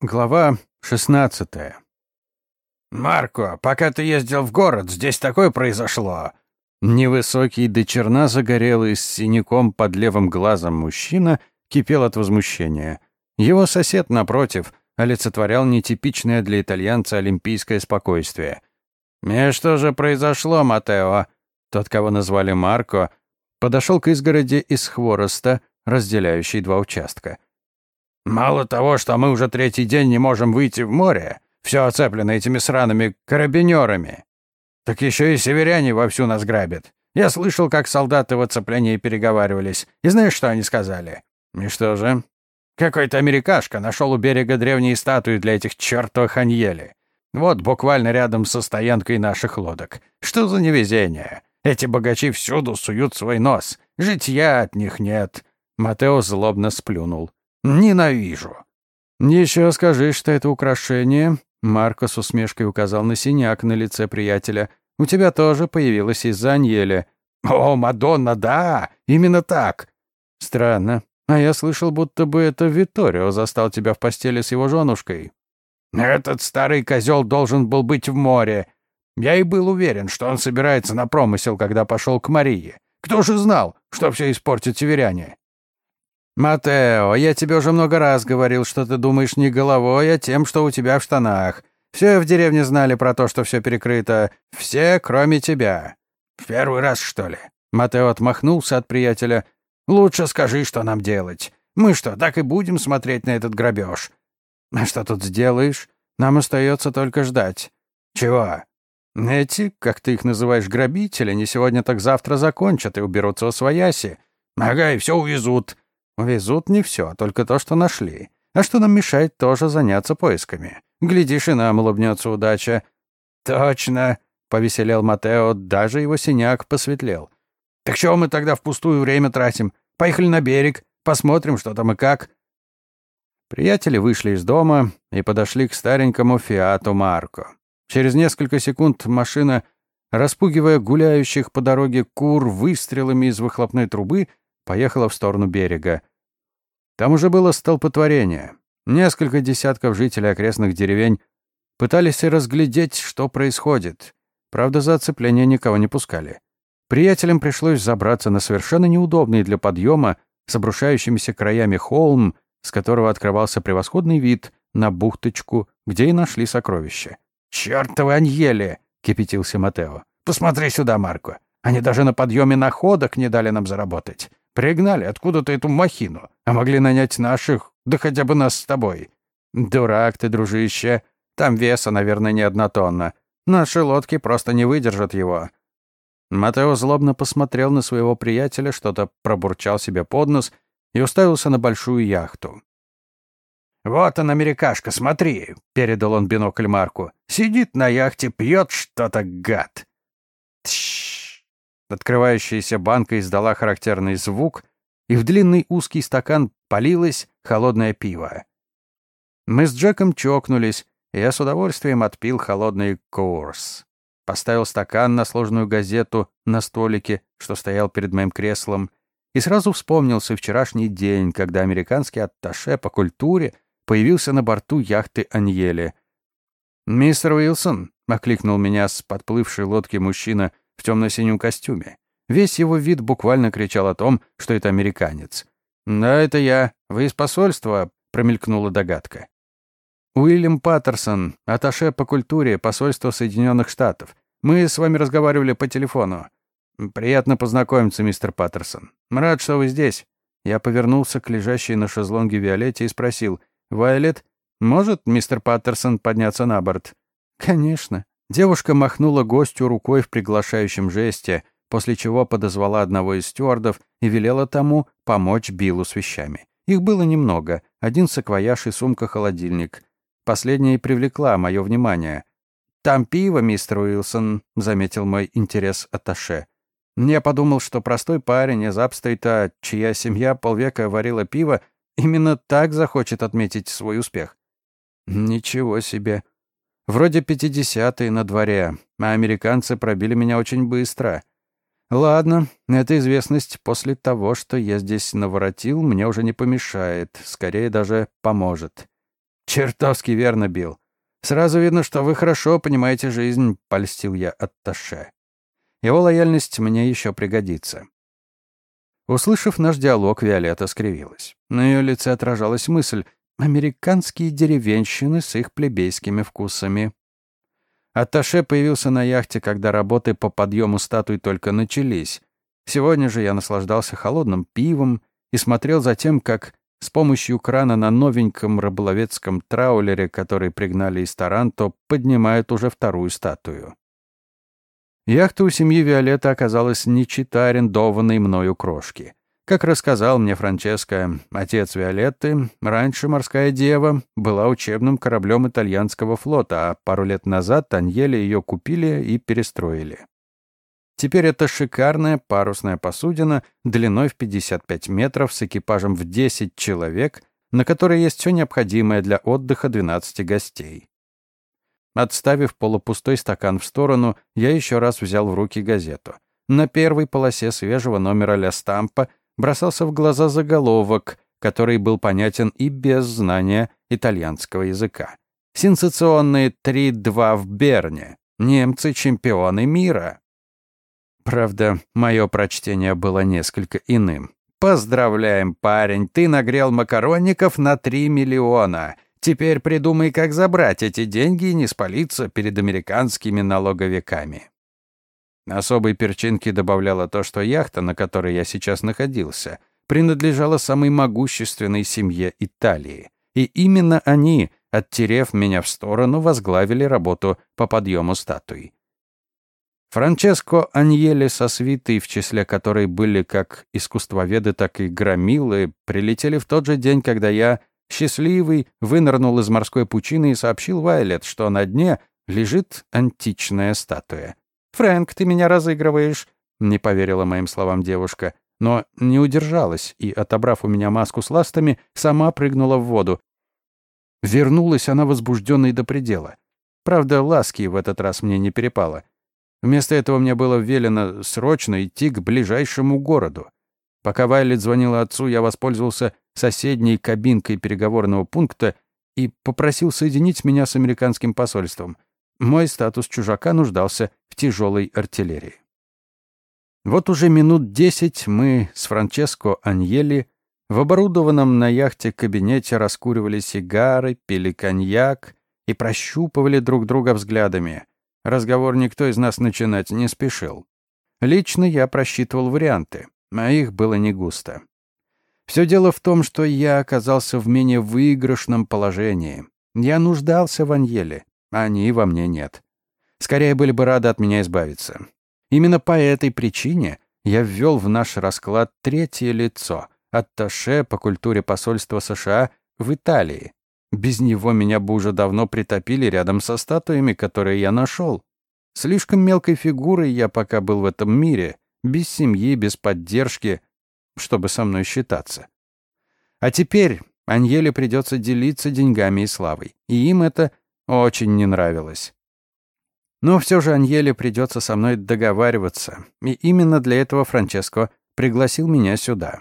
Глава 16 «Марко, пока ты ездил в город, здесь такое произошло!» Невысокий до черна загорелый с синяком под левым глазом мужчина кипел от возмущения. Его сосед, напротив, олицетворял нетипичное для итальянца олимпийское спокойствие. «И что же произошло, Матео?» Тот, кого назвали Марко, подошел к изгороди из хвороста, разделяющей два участка. Мало того, что мы уже третий день не можем выйти в море, все оцеплено этими сраными карабинерами, так еще и северяне вовсю нас грабят. Я слышал, как солдаты в оцеплении переговаривались. И знаешь, что они сказали? И что же? Какой-то америкашка нашел у берега древние статуи для этих чертовых аньели. Вот буквально рядом со стоянкой наших лодок. Что за невезение? Эти богачи всюду суют свой нос. Житья от них нет. Матео злобно сплюнул. Ненавижу. Еще скажи, что это украшение. Марко с усмешкой указал на синяк на лице приятеля. У тебя тоже появилось из-за Аньеля. О, Мадонна, да, именно так. Странно. А я слышал, будто бы это Виторио застал тебя в постели с его женушкой. Этот старый козел должен был быть в море. Я и был уверен, что он собирается на промысел, когда пошел к Марии. Кто же знал, что все испортит северяне? «Матео, я тебе уже много раз говорил, что ты думаешь не головой, а тем, что у тебя в штанах. Все в деревне знали про то, что все перекрыто. Все, кроме тебя». «В первый раз, что ли?» Матео отмахнулся от приятеля. «Лучше скажи, что нам делать. Мы что, так и будем смотреть на этот грабеж?» «А что тут сделаешь? Нам остается только ждать». «Чего?» «Эти, как ты их называешь, грабители, не сегодня так завтра закончат и уберутся во свояси». «Ага, и все увезут». Везут не все, только то, что нашли. А что нам мешает тоже заняться поисками? Глядишь, и нам улыбнется удача. Точно, повеселел Матео, даже его синяк посветлел. Так чего мы тогда впустую время тратим? Поехали на берег, посмотрим, что там и как. Приятели вышли из дома и подошли к старенькому Фиату Марко. Через несколько секунд машина, распугивая гуляющих по дороге кур выстрелами из выхлопной трубы, поехала в сторону берега. Там уже было столпотворение. Несколько десятков жителей окрестных деревень пытались разглядеть, что происходит. Правда, за оцепление никого не пускали. Приятелям пришлось забраться на совершенно неудобный для подъема с обрушающимися краями холм, с которого открывался превосходный вид на бухточку, где и нашли сокровища. «Чёртовы аньели!» — кипятился Матео. «Посмотри сюда, Марко. Они даже на подъеме находок не дали нам заработать. Пригнали откуда-то эту махину, а могли нанять наших, да хотя бы нас с тобой. Дурак ты, дружище. Там веса, наверное, не одна тонна. Наши лодки просто не выдержат его». Матео злобно посмотрел на своего приятеля, что-то пробурчал себе под нос и уставился на большую яхту. «Вот он, америкашка, смотри!» — передал он бинокль Марку. «Сидит на яхте, пьет что-то, гад!» Открывающаяся банка издала характерный звук, и в длинный узкий стакан полилось холодное пиво. Мы с Джеком чокнулись, и я с удовольствием отпил холодный курс. Поставил стакан на сложную газету на столике, что стоял перед моим креслом, и сразу вспомнился вчерашний день, когда американский атташе по культуре появился на борту яхты Аньели. «Мистер Уилсон», — окликнул меня с подплывшей лодки мужчина в темно-синем костюме. Весь его вид буквально кричал о том, что это американец. «Да, это я. Вы из посольства?» — промелькнула догадка. «Уильям Паттерсон, аташе по культуре посольства Соединенных Штатов. Мы с вами разговаривали по телефону. Приятно познакомиться, мистер Паттерсон. Рад, что вы здесь». Я повернулся к лежащей на шезлонге Виолетте и спросил, «Вайолет, может мистер Паттерсон подняться на борт?» «Конечно», Девушка махнула гостю рукой в приглашающем жесте, после чего подозвала одного из стюардов и велела тому помочь Биллу с вещами. Их было немного, один саквояж и сумка-холодильник. Последняя и привлекла мое внимание. «Там пиво, мистер Уилсон», — заметил мой интерес Аташе. Я подумал, что простой парень из Апстейта, чья семья полвека варила пиво, именно так захочет отметить свой успех. Ничего себе. Вроде пятидесятые на дворе, а американцы пробили меня очень быстро. Ладно, эта известность после того, что я здесь наворотил, мне уже не помешает, скорее даже поможет. Чертовски верно, Билл. Сразу видно, что вы хорошо понимаете жизнь, польстил я Атташе. Его лояльность мне еще пригодится. Услышав наш диалог, Виолетта скривилась. На ее лице отражалась мысль «Американские деревенщины с их плебейскими вкусами». Атташе появился на яхте, когда работы по подъему статуй только начались. Сегодня же я наслаждался холодным пивом и смотрел за тем, как с помощью крана на новеньком рыболовецком траулере, который пригнали из Таранто, поднимают уже вторую статую. Яхта у семьи Виолетта оказалась не чита арендованной мною крошки. Как рассказал мне Франческо, отец Виолетты, раньше «Морская дева» была учебным кораблем итальянского флота, а пару лет назад Таньели ее купили и перестроили. Теперь это шикарная парусная посудина длиной в 55 метров с экипажем в 10 человек, на которой есть все необходимое для отдыха 12 гостей. Отставив полупустой стакан в сторону, я еще раз взял в руки газету. На первой полосе свежего номера «Ля Стампа» бросался в глаза заголовок, который был понятен и без знания итальянского языка. Сенсационные 3-2 в Берне. Немцы — чемпионы мира. Правда, мое прочтение было несколько иным. «Поздравляем, парень, ты нагрел макаронников на 3 миллиона. Теперь придумай, как забрать эти деньги и не спалиться перед американскими налоговиками. Особой перчинки добавляло то, что яхта, на которой я сейчас находился, принадлежала самой могущественной семье Италии. И именно они, оттерев меня в сторону, возглавили работу по подъему статуи. Франческо Аньеле со свитой, в числе которой были как искусствоведы, так и громилы, прилетели в тот же день, когда я Счастливый вынырнул из морской пучины и сообщил Вайлет, что на дне лежит античная статуя. «Фрэнк, ты меня разыгрываешь», — не поверила моим словам девушка, но не удержалась и, отобрав у меня маску с ластами, сама прыгнула в воду. Вернулась она возбужденной до предела. Правда, ласки в этот раз мне не перепало. Вместо этого мне было велено срочно идти к ближайшему городу. Пока Вайлет звонила отцу, я воспользовался соседней кабинкой переговорного пункта и попросил соединить меня с американским посольством. Мой статус чужака нуждался в тяжелой артиллерии. Вот уже минут десять мы с Франческо Аньели в оборудованном на яхте кабинете раскуривали сигары, пили коньяк и прощупывали друг друга взглядами. Разговор никто из нас начинать не спешил. Лично я просчитывал варианты а их было не густо. Все дело в том, что я оказался в менее выигрышном положении. Я нуждался в Аньеле, они во мне нет. Скорее были бы рады от меня избавиться. Именно по этой причине я ввел в наш расклад третье лицо, атташе по культуре посольства США в Италии. Без него меня бы уже давно притопили рядом со статуями, которые я нашел. Слишком мелкой фигурой я пока был в этом мире — без семьи, без поддержки, чтобы со мной считаться. А теперь Аньеле придется делиться деньгами и славой, и им это очень не нравилось. Но все же Аньеле придется со мной договариваться, и именно для этого Франческо пригласил меня сюда.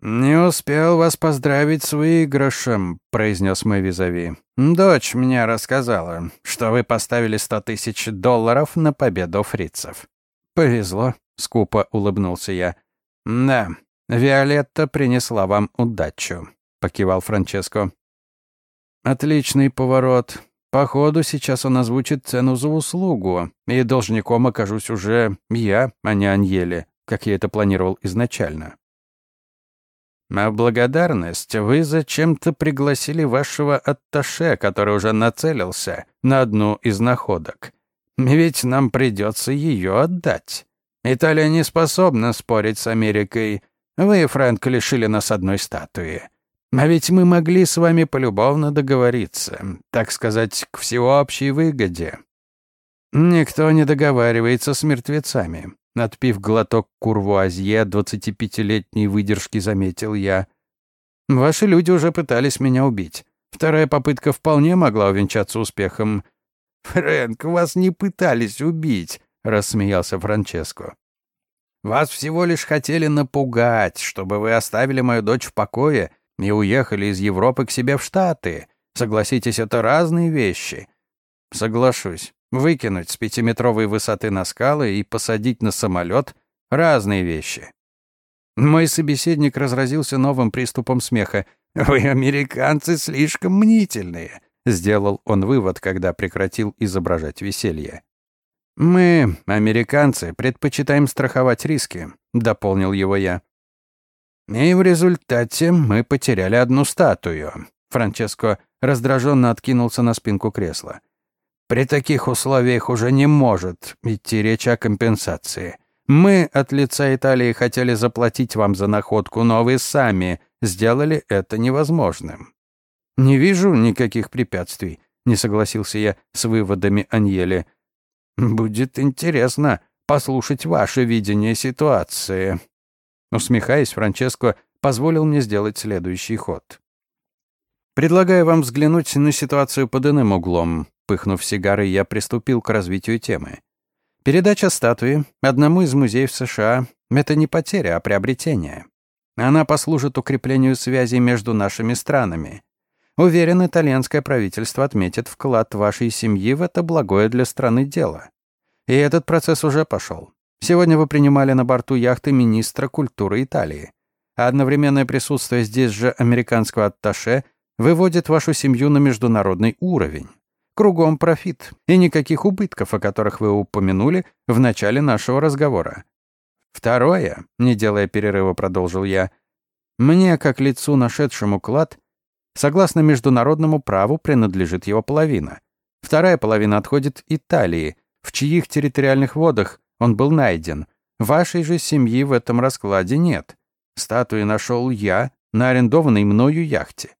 «Не успел вас поздравить с выигрышем», — произнес мой визави. «Дочь мне рассказала, что вы поставили сто тысяч долларов на победу фрицев». «Повезло», — скупо улыбнулся я. «Да, Виолетта принесла вам удачу», — покивал Франческо. «Отличный поворот. Походу, сейчас он озвучит цену за услугу, и должником окажусь уже я, а не Аньеле, как я это планировал изначально». «А благодарность вы зачем-то пригласили вашего атташе, который уже нацелился на одну из находок. Ведь нам придется ее отдать. Италия не способна спорить с Америкой. Вы, Фрэнк, лишили нас одной статуи. А ведь мы могли с вами полюбовно договориться, так сказать, к всеобщей выгоде. Никто не договаривается с мертвецами. Отпив глоток курвуазье двадцатипятилетней выдержки, заметил я. Ваши люди уже пытались меня убить. Вторая попытка вполне могла увенчаться успехом. «Фрэнк, вас не пытались убить», — рассмеялся Франческо. «Вас всего лишь хотели напугать, чтобы вы оставили мою дочь в покое и уехали из Европы к себе в Штаты. Согласитесь, это разные вещи. Соглашусь. Выкинуть с пятиметровой высоты на скалы и посадить на самолет — разные вещи. Мой собеседник разразился новым приступом смеха. «Вы, американцы, слишком мнительные», — сделал он вывод, когда прекратил изображать веселье. «Мы, американцы, предпочитаем страховать риски», — дополнил его я. «И в результате мы потеряли одну статую». Франческо раздраженно откинулся на спинку кресла. При таких условиях уже не может идти речь о компенсации. Мы от лица Италии хотели заплатить вам за находку, но вы сами сделали это невозможным. Не вижу никаких препятствий, не согласился я с выводами Аньели. Будет интересно послушать ваше видение ситуации. Усмехаясь, Франческо позволил мне сделать следующий ход. Предлагаю вам взглянуть на ситуацию под иным углом. Пыхнув сигарой, я приступил к развитию темы. Передача статуи одному из музеев США — это не потеря, а приобретение. Она послужит укреплению связей между нашими странами. Уверен, итальянское правительство отметит вклад вашей семьи в это благое для страны дело. И этот процесс уже пошел. Сегодня вы принимали на борту яхты министра культуры Италии. А одновременное присутствие здесь же американского атташе выводит вашу семью на международный уровень. Кругом профит и никаких убытков, о которых вы упомянули в начале нашего разговора. Второе, не делая перерыва, продолжил я, мне, как лицу, нашедшему клад, согласно международному праву принадлежит его половина. Вторая половина отходит Италии, в чьих территориальных водах он был найден. Вашей же семьи в этом раскладе нет. Статуи нашел я на арендованной мною яхте.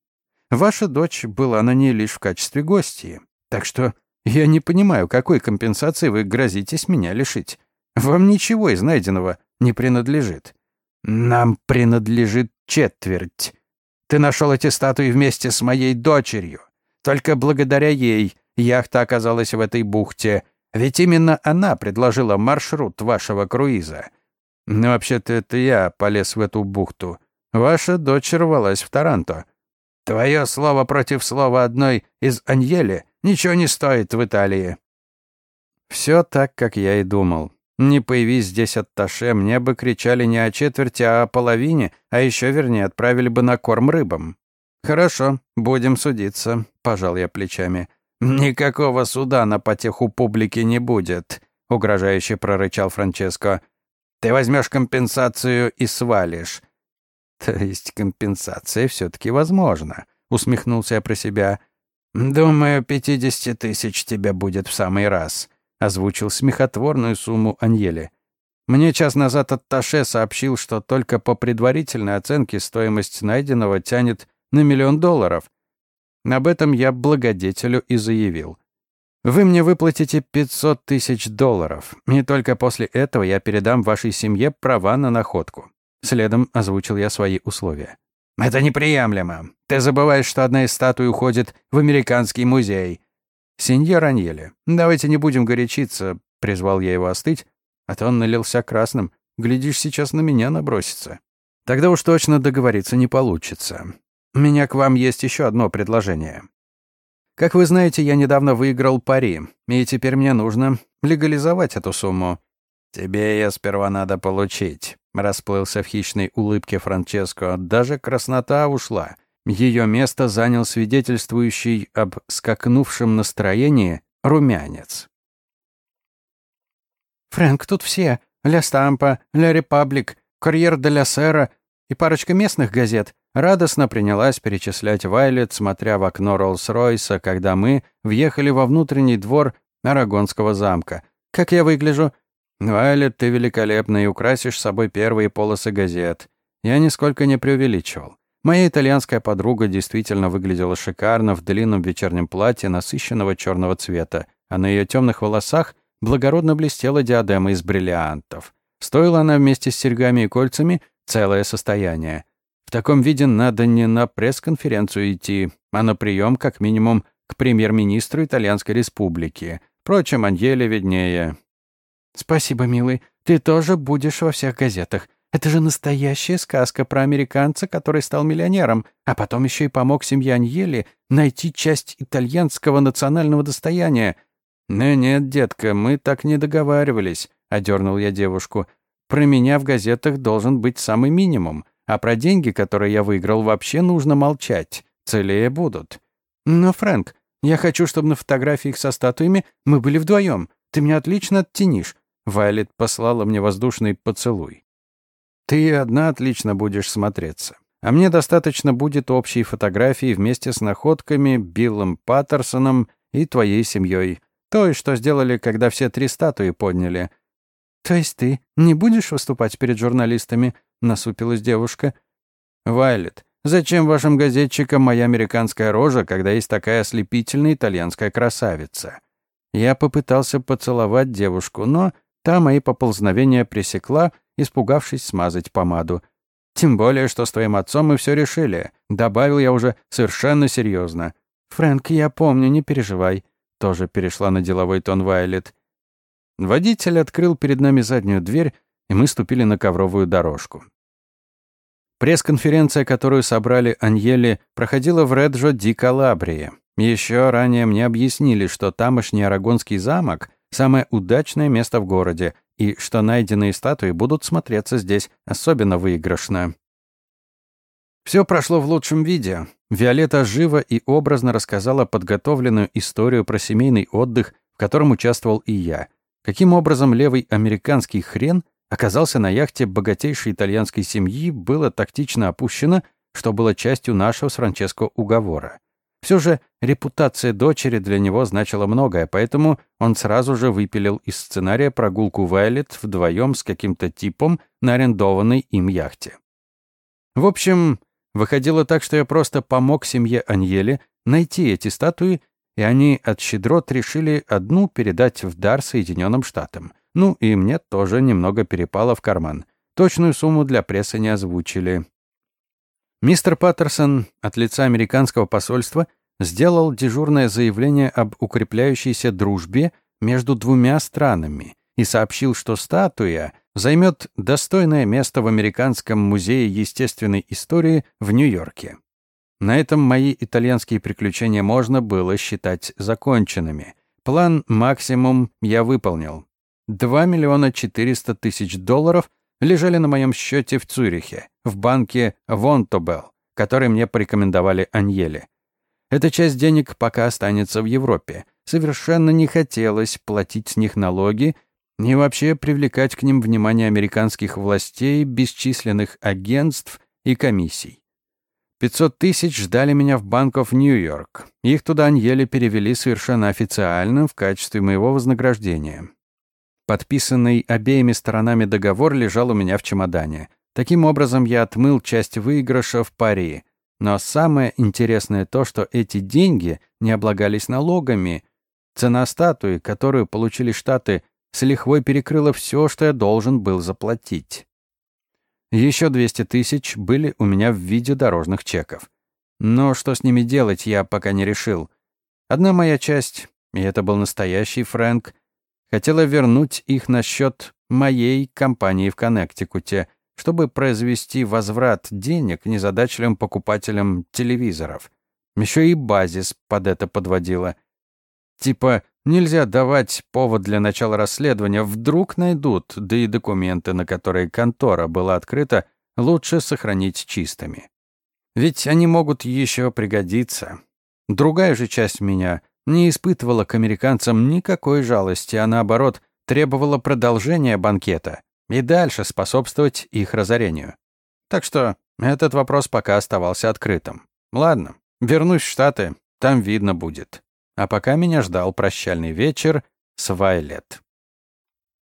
Ваша дочь была на ней лишь в качестве гостьи. Так что я не понимаю, какой компенсации вы грозитесь меня лишить. Вам ничего из найденного не принадлежит. Нам принадлежит четверть. Ты нашел эти статуи вместе с моей дочерью. Только благодаря ей яхта оказалась в этой бухте, ведь именно она предложила маршрут вашего круиза. Но вообще-то это я полез в эту бухту. Ваша дочь рвалась в Таранто. Твое слово против слова одной из Аньели ничего не стоит в Италии». Все так, как я и думал. Не появись здесь атташе, мне бы кричали не о четверти, а о половине, а еще вернее отправили бы на корм рыбам. «Хорошо, будем судиться», — пожал я плечами. «Никакого суда на потеху публики не будет», — угрожающе прорычал Франческо. «Ты возьмешь компенсацию и свалишь». «То есть компенсация все-таки возможна», — усмехнулся я про себя. «Думаю, пятидесяти тысяч тебе будет в самый раз», — озвучил смехотворную сумму Аньели. «Мне час назад Атташе сообщил, что только по предварительной оценке стоимость найденного тянет на миллион долларов. Об этом я благодетелю и заявил. Вы мне выплатите 500 тысяч долларов, и только после этого я передам вашей семье права на находку». Следом озвучил я свои условия. «Это неприемлемо. Ты забываешь, что одна из статуй уходит в американский музей». «Сеньор Аньеле, давайте не будем горячиться», — призвал я его остыть, а то он налился красным. Глядишь, сейчас на меня набросится. Тогда уж точно договориться не получится. У меня к вам есть еще одно предложение. Как вы знаете, я недавно выиграл пари, и теперь мне нужно легализовать эту сумму. Тебе ее сперва надо получить. Расплылся в хищной улыбке Франческо. Даже краснота ушла. Ее место занял свидетельствующий об скакнувшем настроении румянец. «Фрэнк, тут все. Ля Стампа, Ля Репаблик, Курьер де ля Сера и парочка местных газет. Радостно принялась перечислять Вайлет, смотря в окно Роллс-Ройса, когда мы въехали во внутренний двор Арагонского замка. «Как я выгляжу?» «Вайлет, ты великолепна и украсишь собой первые полосы газет». Я нисколько не преувеличивал. Моя итальянская подруга действительно выглядела шикарно в длинном вечернем платье насыщенного черного цвета, а на ее темных волосах благородно блестела диадема из бриллиантов. Стоила она вместе с серьгами и кольцами целое состояние. В таком виде надо не на пресс-конференцию идти, а на прием, как минимум, к премьер-министру Итальянской Республики. Впрочем, Аньеле виднее. «Спасибо, милый. Ты тоже будешь во всех газетах. Это же настоящая сказка про американца, который стал миллионером, а потом еще и помог семье Аньели найти часть итальянского национального достояния. «Ну нет, детка, мы так не договаривались», — одернул я девушку. «Про меня в газетах должен быть самый минимум, а про деньги, которые я выиграл, вообще нужно молчать. Целее будут». «Но, Фрэнк, я хочу, чтобы на фотографиях со статуями мы были вдвоем. Ты меня отлично оттенишь». Вайлет послала мне воздушный поцелуй. Ты одна отлично будешь смотреться. А мне достаточно будет общей фотографии вместе с находками, Биллом Паттерсоном и твоей семьей. Той, что сделали, когда все три статуи подняли. То есть ты не будешь выступать перед журналистами? Насупилась девушка. Вайлет, зачем вашим газетчикам моя американская рожа, когда есть такая ослепительная итальянская красавица? Я попытался поцеловать девушку, но та мои поползновения пресекла — испугавшись смазать помаду. «Тем более, что с твоим отцом мы все решили», — добавил я уже совершенно серьезно. «Фрэнк, я помню, не переживай», — тоже перешла на деловой тон Вайлет. Водитель открыл перед нами заднюю дверь, и мы ступили на ковровую дорожку. Пресс-конференция, которую собрали Аньели, проходила в Реджо ди Калабрии. Еще ранее мне объяснили, что тамошний Арагонский замок — самое удачное место в городе, и что найденные статуи будут смотреться здесь особенно выигрышно. Все прошло в лучшем виде. Виолетта живо и образно рассказала подготовленную историю про семейный отдых, в котором участвовал и я. Каким образом левый американский хрен оказался на яхте богатейшей итальянской семьи, было тактично опущено, что было частью нашего с Франческо уговора. Все же репутация дочери для него значила многое, поэтому он сразу же выпилил из сценария прогулку Вайлет вдвоем с каким-то типом на арендованной им яхте. В общем, выходило так, что я просто помог семье Аньели найти эти статуи, и они от щедрот решили одну передать в дар Соединенным Штатам. Ну и мне тоже немного перепало в карман. Точную сумму для прессы не озвучили. Мистер Паттерсон от лица американского посольства сделал дежурное заявление об укрепляющейся дружбе между двумя странами и сообщил, что статуя займет достойное место в Американском музее естественной истории в Нью-Йорке. На этом мои итальянские приключения можно было считать законченными. План максимум я выполнил. 2 миллиона 400 тысяч долларов лежали на моем счете в Цюрихе, в банке Вонтобел, который мне порекомендовали Аньели. Эта часть денег пока останется в Европе. Совершенно не хотелось платить с них налоги и вообще привлекать к ним внимание американских властей, бесчисленных агентств и комиссий. 500 тысяч ждали меня в банков Нью-Йорк. Их туда Аньели перевели совершенно официально в качестве моего вознаграждения. Подписанный обеими сторонами договор лежал у меня в чемодане. Таким образом, я отмыл часть выигрыша в пари. Но самое интересное то, что эти деньги не облагались налогами. Цена статуи, которую получили Штаты, с лихвой перекрыла все, что я должен был заплатить. Еще 200 тысяч были у меня в виде дорожных чеков. Но что с ними делать, я пока не решил. Одна моя часть, и это был настоящий Фрэнк, хотела вернуть их на счет моей компании в Коннектикуте, чтобы произвести возврат денег незадачливым покупателям телевизоров. Еще и базис под это подводила. Типа, нельзя давать повод для начала расследования, вдруг найдут, да и документы, на которые контора была открыта, лучше сохранить чистыми. Ведь они могут еще пригодиться. Другая же часть меня не испытывала к американцам никакой жалости, а наоборот, требовала продолжения банкета и дальше способствовать их разорению. Так что этот вопрос пока оставался открытым. Ладно, вернусь в Штаты, там видно будет. А пока меня ждал прощальный вечер с Вайлет.